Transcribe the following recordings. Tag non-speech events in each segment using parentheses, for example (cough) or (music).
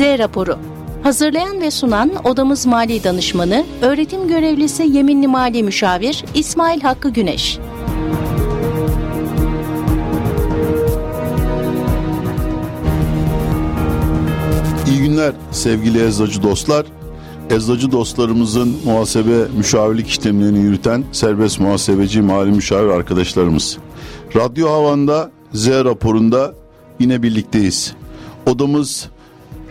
Z raporu. Hazırlayan ve sunan Odamız Mali Danışmanı, Öğretim Görevlisi Yeminli Mali Müşavir İsmail Hakkı Güneş. İyi günler sevgili eczacı dostlar. Eczacı dostlarımızın muhasebe müşavirlik işlemlerini yürüten serbest muhasebeci mali müşavir arkadaşlarımız. Radyo Havan'da Z raporunda yine birlikteyiz. Odamız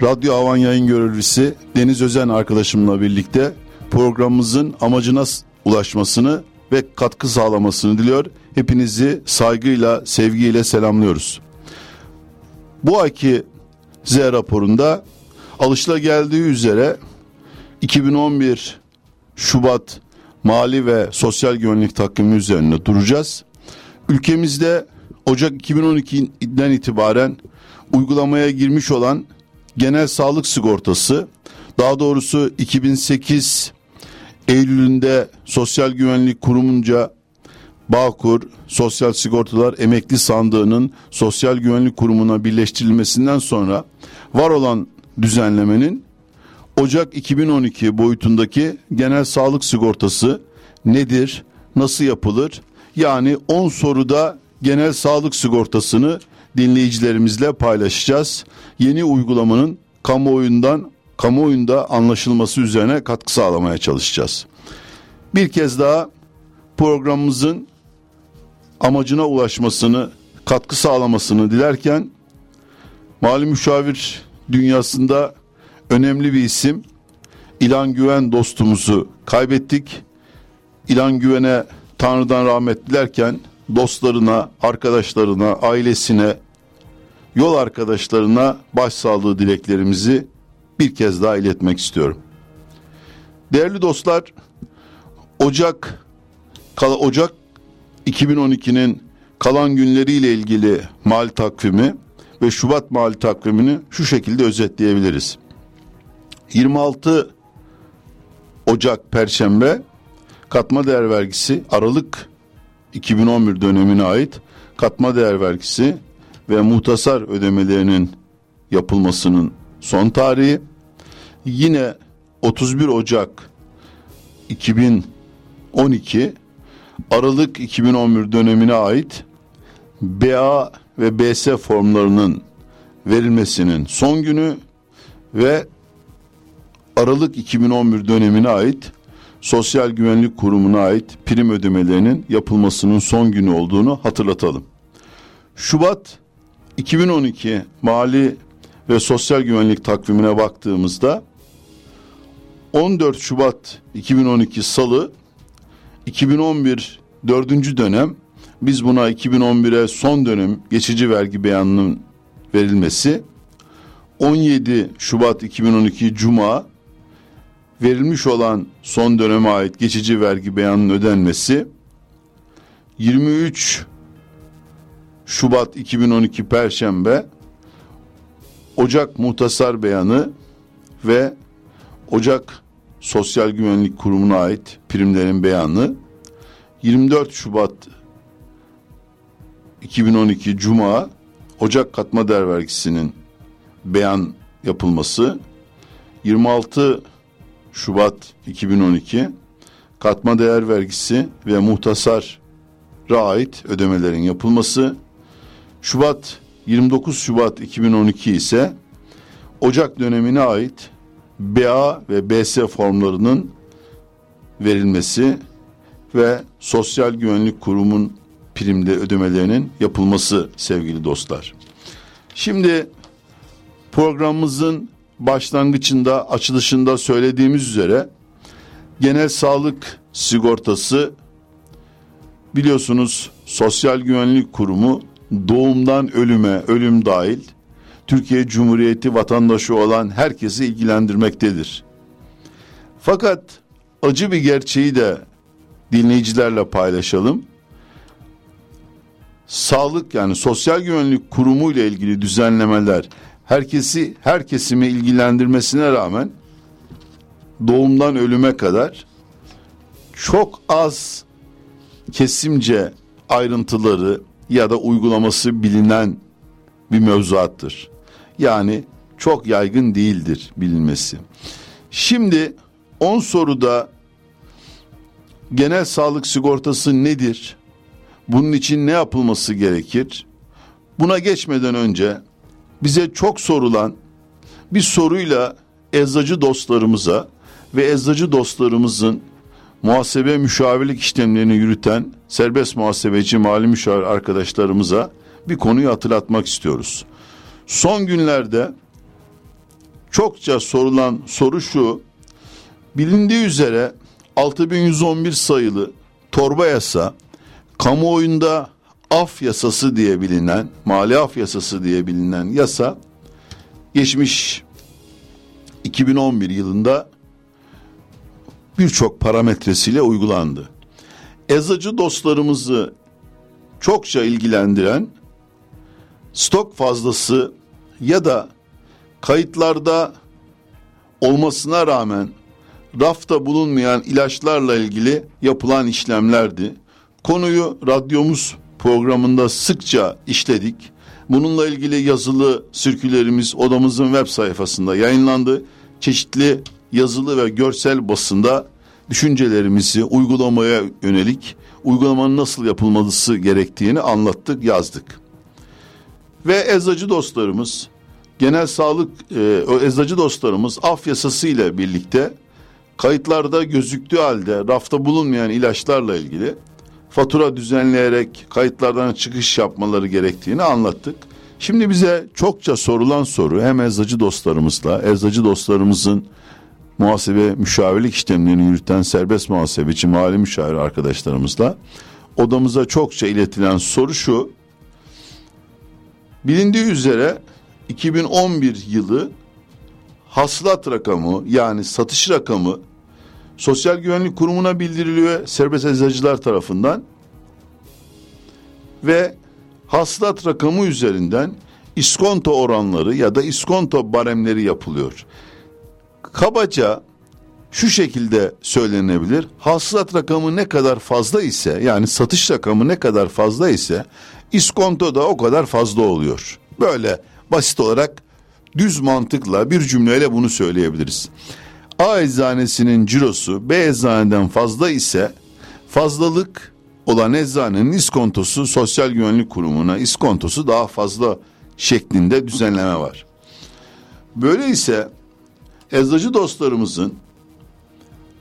Radyo Havan yayın görevlisi Deniz Özen arkadaşımla birlikte programımızın amacına ulaşmasını ve katkı sağlamasını diliyor. Hepinizi saygıyla, sevgiyle selamlıyoruz. Bu ayki Z raporunda alışılageldiği üzere 2011 Şubat mali ve sosyal güvenlik takvimi üzerinde duracağız. Ülkemizde Ocak 2012'den itibaren uygulamaya girmiş olan genel sağlık sigortası daha doğrusu 2008 Eylül'ünde Sosyal Güvenlik Kurumunca Bağkur Sosyal Sigortalar Emekli Sandığı'nın Sosyal Güvenlik Kurumu'na birleştirilmesinden sonra var olan düzenlemenin Ocak 2012 boyutundaki genel sağlık sigortası nedir, nasıl yapılır? Yani 10 soruda genel sağlık sigortasını dinleyicilerimizle paylaşacağız. Yeni uygulamanın kamuoyundan kamuoyunda anlaşılması üzerine katkı sağlamaya çalışacağız. Bir kez daha programımızın amacına ulaşmasını, katkı sağlamasını dilerken mali müşavir dünyasında önemli bir isim İlan Güven dostumuzu kaybettik. İlan Güven'e Tanrı'dan rahmet dilerken dostlarına, arkadaşlarına, ailesine, yol arkadaşlarına başsağlığı dileklerimizi bir kez daha iletmek istiyorum. Değerli dostlar, Ocak Ocak 2012'nin kalan günleriyle ilgili mal takvimi ve Şubat mal takvimini şu şekilde özetleyebiliriz. 26 Ocak Perşembe katma değer vergisi Aralık 2011 dönemine ait katma değer vergisi ve muhtasar ödemelerinin yapılmasının son tarihi. Yine 31 Ocak 2012 Aralık 2011 dönemine ait BA ve BS formlarının verilmesinin son günü ve Aralık 2011 dönemine ait Sosyal Güvenlik Kurumu'na ait prim ödemelerinin yapılmasının son günü olduğunu hatırlatalım. Şubat 2012 mali ve sosyal güvenlik takvimine baktığımızda 14 Şubat 2012 Salı 2011 dördüncü dönem biz buna 2011'e son dönem geçici vergi beyanının verilmesi 17 Şubat 2012 Cuma verilmiş olan son döneme ait geçici vergi beyanının ödenmesi 23 Şubat 2012 Perşembe Ocak muhtasar beyanı ve Ocak Sosyal Güvenlik Kurumu'na ait primlerin beyanı 24 Şubat 2012 Cuma Ocak katma değer vergisinin beyan yapılması 26 Şubat 2012 katma değer vergisi ve muhtasar ait ödemelerin yapılması Şubat 29 Şubat 2012 ise Ocak dönemine ait BA ve BS formlarının verilmesi ve Sosyal Güvenlik Kurumun primde ödemelerinin yapılması sevgili dostlar. Şimdi programımızın başlangıcında açılışında söylediğimiz üzere genel sağlık sigortası biliyorsunuz Sosyal Güvenlik Kurumu doğumdan ölüme, ölüm dahil Türkiye Cumhuriyeti vatandaşı olan herkesi ilgilendirmektedir. Fakat acı bir gerçeği de dinleyicilerle paylaşalım. Sağlık yani Sosyal Güvenlik Kurumu ile ilgili düzenlemeler herkesi her kesimi ilgilendirmesine rağmen doğumdan ölüme kadar çok az kesimce ayrıntıları ya da uygulaması bilinen bir mevzuattır. Yani çok yaygın değildir bilinmesi. Şimdi 10 soruda genel sağlık sigortası nedir? Bunun için ne yapılması gerekir? Buna geçmeden önce bize çok sorulan bir soruyla eczacı dostlarımıza ve eczacı dostlarımızın muhasebe müşavirlik işlemlerini yürüten serbest muhasebeci mali müşavir arkadaşlarımıza bir konuyu hatırlatmak istiyoruz. Son günlerde çokça sorulan soru şu. Bilindiği üzere 6111 sayılı torba yasa kamuoyunda af yasası diye bilinen, mali af yasası diye bilinen yasa geçmiş 2011 yılında birçok parametresiyle uygulandı. Ezacı dostlarımızı çokça ilgilendiren stok fazlası ya da kayıtlarda olmasına rağmen rafta bulunmayan ilaçlarla ilgili yapılan işlemlerdi. Konuyu radyomuz programında sıkça işledik. Bununla ilgili yazılı sirkülerimiz odamızın web sayfasında yayınlandı. Çeşitli yazılı ve görsel basında düşüncelerimizi uygulamaya yönelik uygulamanın nasıl yapılması gerektiğini anlattık, yazdık. Ve eczacı dostlarımız, genel sağlık e, eczacı dostlarımız af yasası ile birlikte kayıtlarda gözüktüğü halde rafta bulunmayan ilaçlarla ilgili fatura düzenleyerek kayıtlardan çıkış yapmaları gerektiğini anlattık. Şimdi bize çokça sorulan soru hem eczacı dostlarımızla, eczacı dostlarımızın muhasebe müşavirlik işlemlerini yürüten serbest muhasebeci mali müşavir arkadaşlarımızla odamıza çokça iletilen soru şu. Bilindiği üzere 2011 yılı hasılat rakamı yani satış rakamı Sosyal Güvenlik Kurumu'na bildiriliyor serbest eczacılar tarafından ve hasılat rakamı üzerinden iskonto oranları ya da iskonto baremleri yapılıyor. Kabaca şu şekilde söylenebilir. Hasılat rakamı ne kadar fazla ise yani satış rakamı ne kadar fazla ise iskonto da o kadar fazla oluyor. Böyle basit olarak düz mantıkla bir cümleyle bunu söyleyebiliriz. A eczanesinin cirosu B eczaneden fazla ise fazlalık olan eczanenin iskontosu sosyal güvenlik kurumuna iskontosu daha fazla şeklinde düzenleme var. Böyle ise eczacı dostlarımızın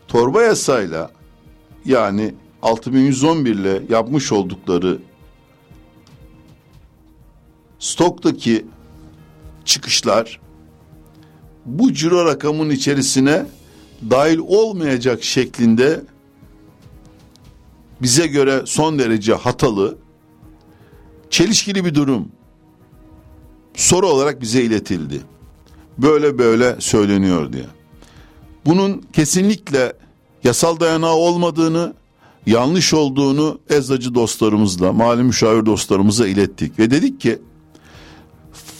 torba yasayla yani 6111 ile yapmış oldukları stoktaki çıkışlar bu ciro rakamın içerisine dahil olmayacak şeklinde bize göre son derece hatalı, çelişkili bir durum soru olarak bize iletildi. Böyle böyle söyleniyor diye. Bunun kesinlikle yasal dayanağı olmadığını, yanlış olduğunu eczacı dostlarımızla, mali müşavir dostlarımıza ilettik ve dedik ki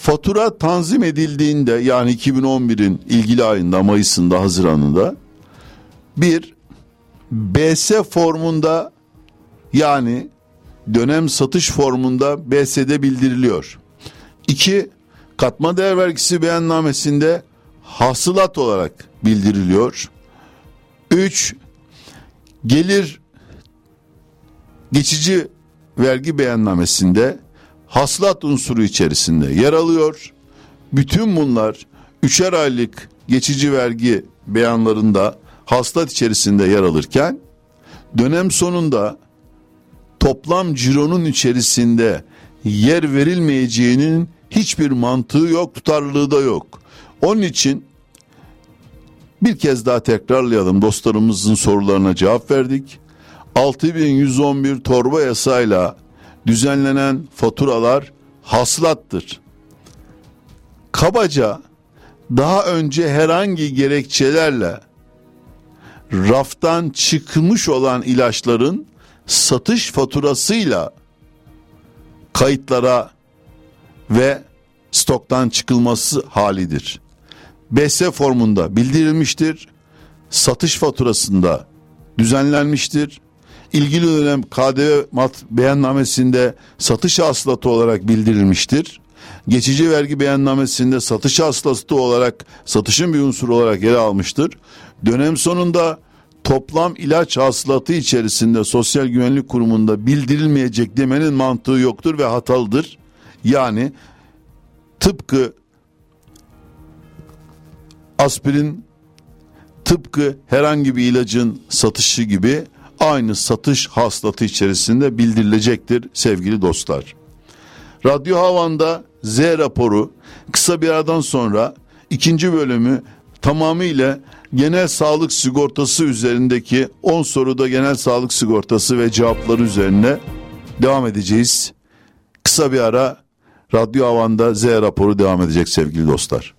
fatura tanzim edildiğinde yani 2011'in ilgili ayında Mayıs'ında Haziran'ında bir BS formunda yani dönem satış formunda BS'de bildiriliyor. İki katma değer vergisi beyannamesinde hasılat olarak bildiriliyor. Üç gelir geçici vergi beyannamesinde hasılat unsuru içerisinde yer alıyor. Bütün bunlar üçer aylık geçici vergi beyanlarında hasılat içerisinde yer alırken dönem sonunda toplam cironun içerisinde yer verilmeyeceğinin hiçbir mantığı yok, tutarlılığı da yok. Onun için bir kez daha tekrarlayalım dostlarımızın sorularına cevap verdik. 6111 torba yasayla düzenlenen faturalar hasılattır. Kabaca daha önce herhangi gerekçelerle raftan çıkmış olan ilaçların satış faturasıyla kayıtlara ve stoktan çıkılması halidir. BS formunda bildirilmiştir. Satış faturasında düzenlenmiştir ilgili dönem KDV mat beyannamesinde satış hasılatı olarak bildirilmiştir geçici vergi beyannamesinde satış hastası olarak satışın bir unsur olarak yer almıştır. Dönem sonunda toplam ilaç hasılatı içerisinde Sosyal Güvenlik Kurumu'nda bildirilmeyecek demenin mantığı yoktur ve hatalıdır. Yani tıpkı aspirin tıpkı herhangi bir ilacın satışı gibi aynı satış haslatı içerisinde bildirilecektir sevgili dostlar. Radyo Havan'da Z raporu kısa bir aradan sonra ikinci bölümü tamamıyla genel sağlık sigortası üzerindeki 10 soruda genel sağlık sigortası ve cevapları üzerine devam edeceğiz. Kısa bir ara Radyo Havan'da Z raporu devam edecek sevgili dostlar.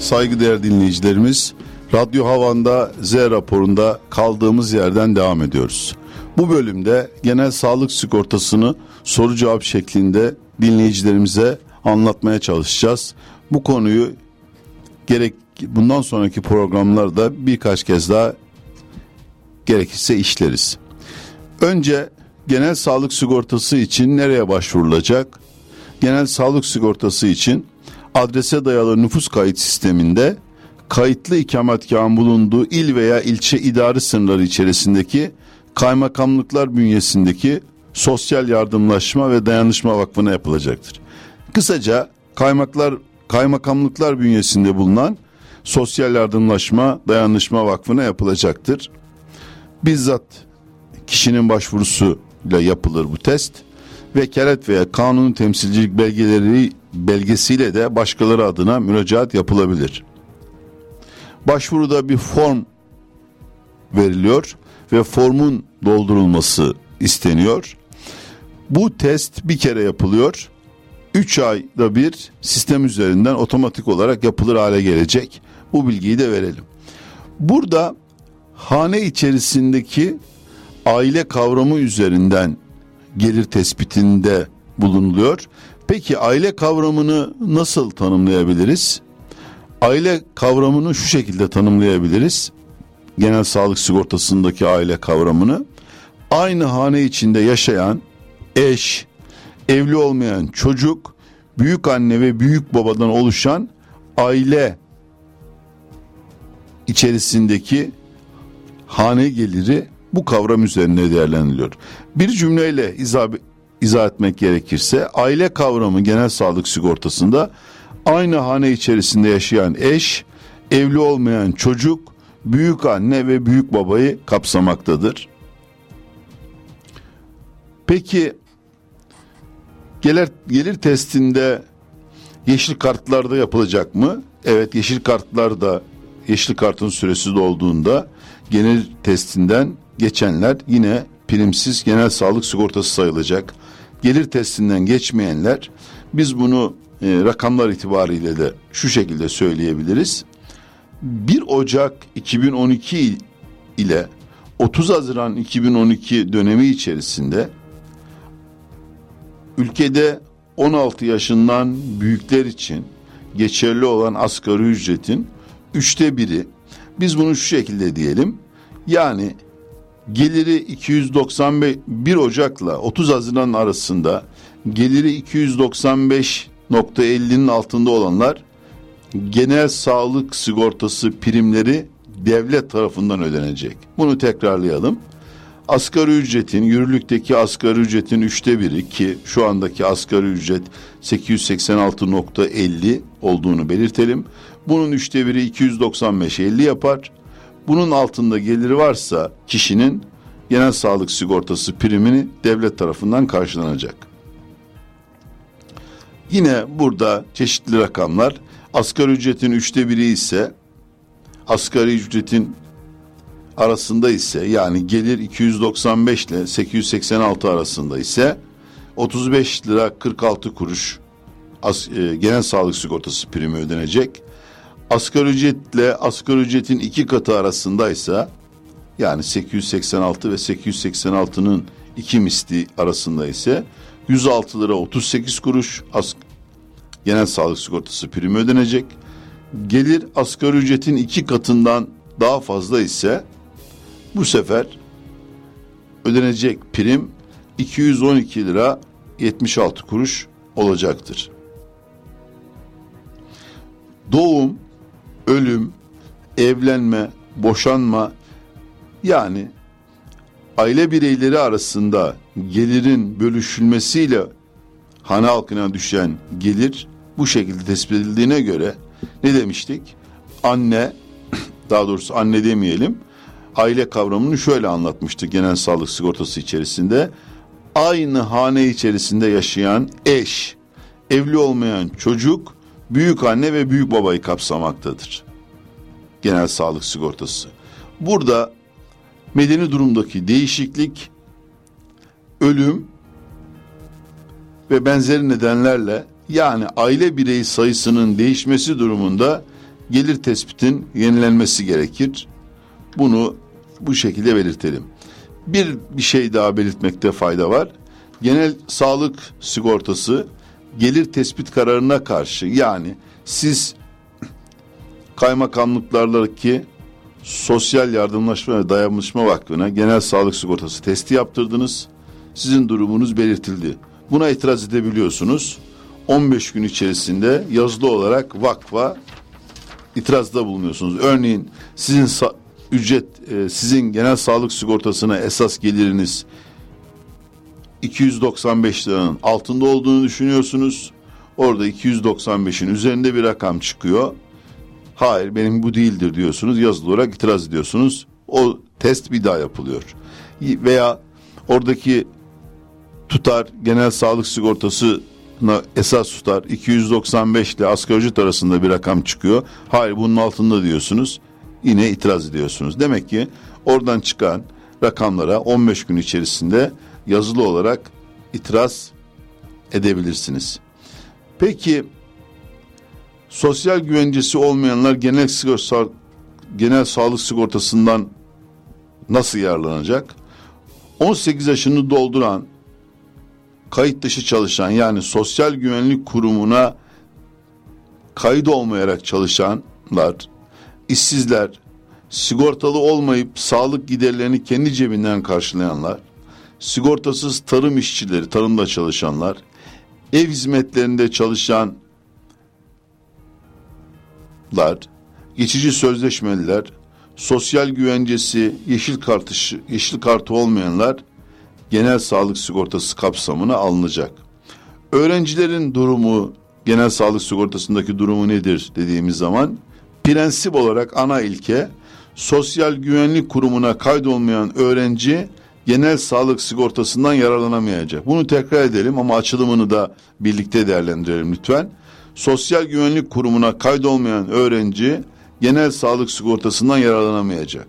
Saygıdeğer dinleyicilerimiz, Radyo Havan'da Z raporunda kaldığımız yerden devam ediyoruz. Bu bölümde genel sağlık sigortasını soru cevap şeklinde dinleyicilerimize anlatmaya çalışacağız. Bu konuyu gerek bundan sonraki programlarda birkaç kez daha gerekirse işleriz. Önce genel sağlık sigortası için nereye başvurulacak? Genel sağlık sigortası için adrese dayalı nüfus kayıt sisteminde kayıtlı ikametgahın bulunduğu il veya ilçe idari sınırları içerisindeki kaymakamlıklar bünyesindeki Sosyal Yardımlaşma ve Dayanışma Vakfı'na yapılacaktır. Kısaca kaymaklar kaymakamlıklar bünyesinde bulunan Sosyal Yardımlaşma Dayanışma Vakfı'na yapılacaktır. Bizzat kişinin başvurusuyla yapılır bu test ve kelet veya kanun temsilcilik belgeleri belgesiyle de başkaları adına müracaat yapılabilir. Başvuruda bir form veriliyor ve formun doldurulması isteniyor. Bu test bir kere yapılıyor. 3 ayda bir sistem üzerinden otomatik olarak yapılır hale gelecek. Bu bilgiyi de verelim. Burada hane içerisindeki aile kavramı üzerinden gelir tespitinde bulunuluyor. Peki aile kavramını nasıl tanımlayabiliriz? Aile kavramını şu şekilde tanımlayabiliriz. Genel sağlık sigortasındaki aile kavramını aynı hane içinde yaşayan eş, evli olmayan çocuk, büyük anne ve büyük babadan oluşan aile içerisindeki hane geliri bu kavram üzerine değerlendiriliyor. Bir cümleyle izah, izah etmek gerekirse aile kavramı genel sağlık sigortasında aynı hane içerisinde yaşayan eş, evli olmayan çocuk, büyük anne ve büyük babayı kapsamaktadır. Peki gelir, gelir testinde yeşil kartlarda yapılacak mı? Evet yeşil kartlarda yeşil kartın süresi dolduğunda genel testinden geçenler yine primsiz genel sağlık sigortası sayılacak. Gelir testinden geçmeyenler biz bunu e, rakamlar itibariyle de şu şekilde söyleyebiliriz. 1 Ocak 2012 ile 30 Haziran 2012 dönemi içerisinde ülkede 16 yaşından büyükler için geçerli olan asgari ücretin üçte biri biz bunu şu şekilde diyelim yani geliri 295 1 Ocak'la 30 Haziran arasında geliri 295.50'nin altında olanlar genel sağlık sigortası primleri devlet tarafından ödenecek. Bunu tekrarlayalım. Asgari ücretin, yürürlükteki asgari ücretin üçte biri ki şu andaki asgari ücret 886.50 olduğunu belirtelim. Bunun üçte biri 295.50 yapar. Bunun altında geliri varsa kişinin genel sağlık sigortası primini devlet tarafından karşılanacak. Yine burada çeşitli rakamlar asgari ücretin üçte biri ise asgari ücretin arasında ise yani gelir 295 ile 886 arasında ise 35 lira 46 kuruş as, e, genel sağlık sigortası primi ödenecek. Asgari ücretle asgari ücretin iki katı arasındaysa yani 886 ve 886'nın iki misli arasında ise 106 lira 38 kuruş as genel sağlık sigortası primi ödenecek. Gelir asgari ücretin iki katından daha fazla ise bu sefer ödenecek prim 212 lira 76 kuruş olacaktır. Doğum, ölüm, evlenme, boşanma yani aile bireyleri arasında gelirin bölüşülmesiyle hane halkına düşen gelir bu şekilde tespit edildiğine göre ne demiştik? Anne (clears throat) daha doğrusu anne demeyelim aile kavramını şöyle anlatmıştı genel sağlık sigortası içerisinde. Aynı hane içerisinde yaşayan eş, evli olmayan çocuk, büyük anne ve büyük babayı kapsamaktadır. Genel sağlık sigortası. Burada medeni durumdaki değişiklik, ölüm ve benzeri nedenlerle Yani aile bireyi sayısının değişmesi durumunda gelir tespitin yenilenmesi gerekir. Bunu bu şekilde belirtelim. Bir bir şey daha belirtmekte fayda var. Genel sağlık sigortası gelir tespit kararına karşı yani siz kaymakamlıklardaki Sosyal Yardımlaşma ve Dayanışma Vakfı'na genel sağlık sigortası testi yaptırdınız. Sizin durumunuz belirtildi. Buna itiraz edebiliyorsunuz. 15 gün içerisinde yazılı olarak vakfa itirazda bulunuyorsunuz. Örneğin sizin ücret e, sizin genel sağlık sigortasına esas geliriniz 295 liranın altında olduğunu düşünüyorsunuz. Orada 295'in üzerinde bir rakam çıkıyor. Hayır benim bu değildir diyorsunuz. Yazılı olarak itiraz ediyorsunuz. O test bir daha yapılıyor. Veya oradaki tutar genel sağlık sigortası esas tutar 295 ile asgari ücret arasında bir rakam çıkıyor. Hayır bunun altında diyorsunuz. Yine itiraz ediyorsunuz. Demek ki oradan çıkan rakamlara 15 gün içerisinde yazılı olarak itiraz edebilirsiniz. Peki sosyal güvencesi olmayanlar genel sigorta, genel sağlık sigortasından nasıl yararlanacak? 18 yaşını dolduran kayıt dışı çalışan yani sosyal güvenlik kurumuna kayıt olmayarak çalışanlar, işsizler, sigortalı olmayıp sağlık giderlerini kendi cebinden karşılayanlar, sigortasız tarım işçileri, tarımda çalışanlar, ev hizmetlerinde çalışanlar, geçici sözleşmeliler, sosyal güvencesi, yeşil kartı, yeşil kartı olmayanlar genel sağlık sigortası kapsamına alınacak. Öğrencilerin durumu, genel sağlık sigortasındaki durumu nedir dediğimiz zaman prensip olarak ana ilke sosyal güvenlik kurumuna kaydolmayan öğrenci genel sağlık sigortasından yararlanamayacak. Bunu tekrar edelim ama açılımını da birlikte değerlendirelim lütfen. Sosyal güvenlik kurumuna kaydolmayan öğrenci genel sağlık sigortasından yararlanamayacak.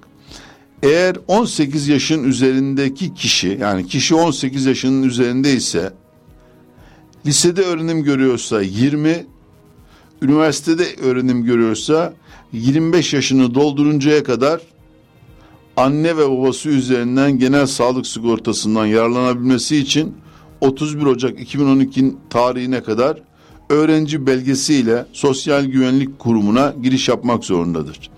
Eğer 18 yaşın üzerindeki kişi yani kişi 18 yaşının üzerinde ise lisede öğrenim görüyorsa 20 üniversitede öğrenim görüyorsa 25 yaşını dolduruncaya kadar anne ve babası üzerinden genel sağlık sigortasından yararlanabilmesi için 31 Ocak 2012 tarihine kadar öğrenci belgesiyle Sosyal Güvenlik Kurumu'na giriş yapmak zorundadır.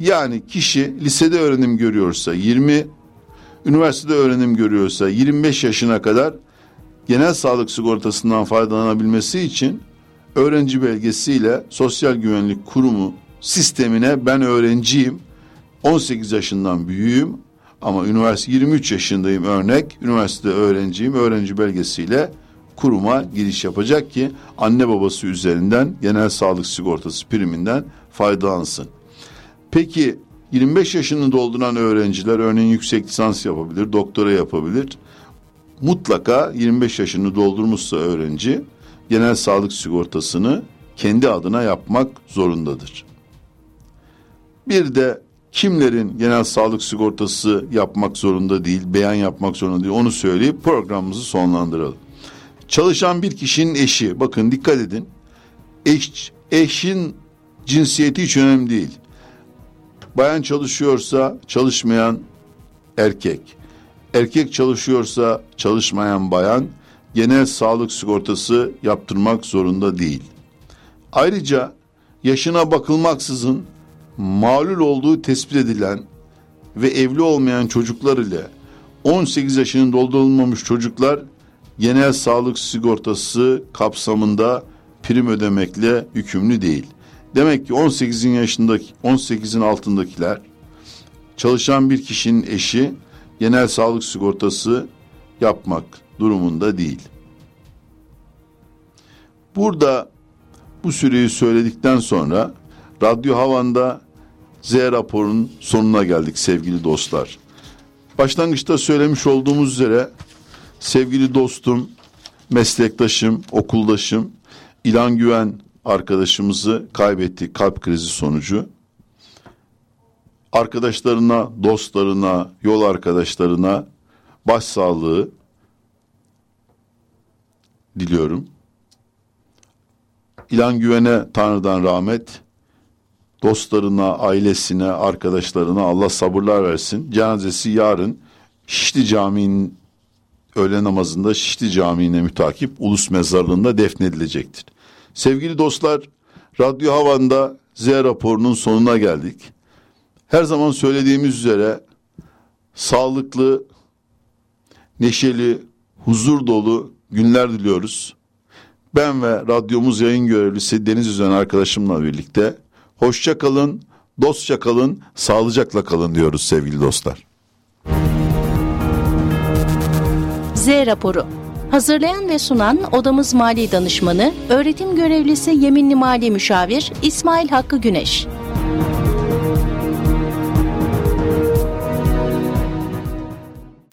Yani kişi lisede öğrenim görüyorsa 20, üniversitede öğrenim görüyorsa 25 yaşına kadar genel sağlık sigortasından faydalanabilmesi için öğrenci belgesiyle Sosyal Güvenlik Kurumu sistemine ben öğrenciyim, 18 yaşından büyüğüm ama üniversite 23 yaşındayım örnek, üniversitede öğrenciyim, öğrenci belgesiyle kuruma giriş yapacak ki anne babası üzerinden genel sağlık sigortası priminden faydalansın. Peki 25 yaşını dolduran öğrenciler örneğin yüksek lisans yapabilir, doktora yapabilir. Mutlaka 25 yaşını doldurmuşsa öğrenci genel sağlık sigortasını kendi adına yapmak zorundadır. Bir de kimlerin genel sağlık sigortası yapmak zorunda değil, beyan yapmak zorunda değil onu söyleyip programımızı sonlandıralım. Çalışan bir kişinin eşi, bakın dikkat edin. Eş, eşin cinsiyeti hiç önemli değil. Bayan çalışıyorsa çalışmayan erkek. Erkek çalışıyorsa çalışmayan bayan genel sağlık sigortası yaptırmak zorunda değil. Ayrıca yaşına bakılmaksızın malul olduğu tespit edilen ve evli olmayan çocuklar ile 18 yaşının doldurulmamış çocuklar genel sağlık sigortası kapsamında prim ödemekle yükümlü değil. Demek ki 18'in yaşındaki 18'in altındakiler çalışan bir kişinin eşi genel sağlık sigortası yapmak durumunda değil. Burada bu süreyi söyledikten sonra Radyo Havan'da Z raporunun sonuna geldik sevgili dostlar. Başlangıçta söylemiş olduğumuz üzere sevgili dostum, meslektaşım, okuldaşım İlan Güven arkadaşımızı kaybetti kalp krizi sonucu. Arkadaşlarına, dostlarına, yol arkadaşlarına başsağlığı diliyorum. İlan Güven'e Tanrı'dan rahmet, dostlarına, ailesine, arkadaşlarına Allah sabırlar versin. Cenazesi yarın Şişli Camii'nin öğle namazında Şişli Camii'ne mütakip Ulus Mezarlığı'nda defnedilecektir. Sevgili dostlar, Radyo Havan'da Z raporunun sonuna geldik. Her zaman söylediğimiz üzere sağlıklı, neşeli, huzur dolu günler diliyoruz. Ben ve radyomuz yayın görevlisi Deniz Üzen arkadaşımla birlikte hoşça kalın, dostça kalın, sağlıcakla kalın diyoruz sevgili dostlar. Z raporu Hazırlayan ve sunan Odamız Mali Danışmanı, Öğretim Görevlisi Yeminli Mali Müşavir İsmail Hakkı Güneş.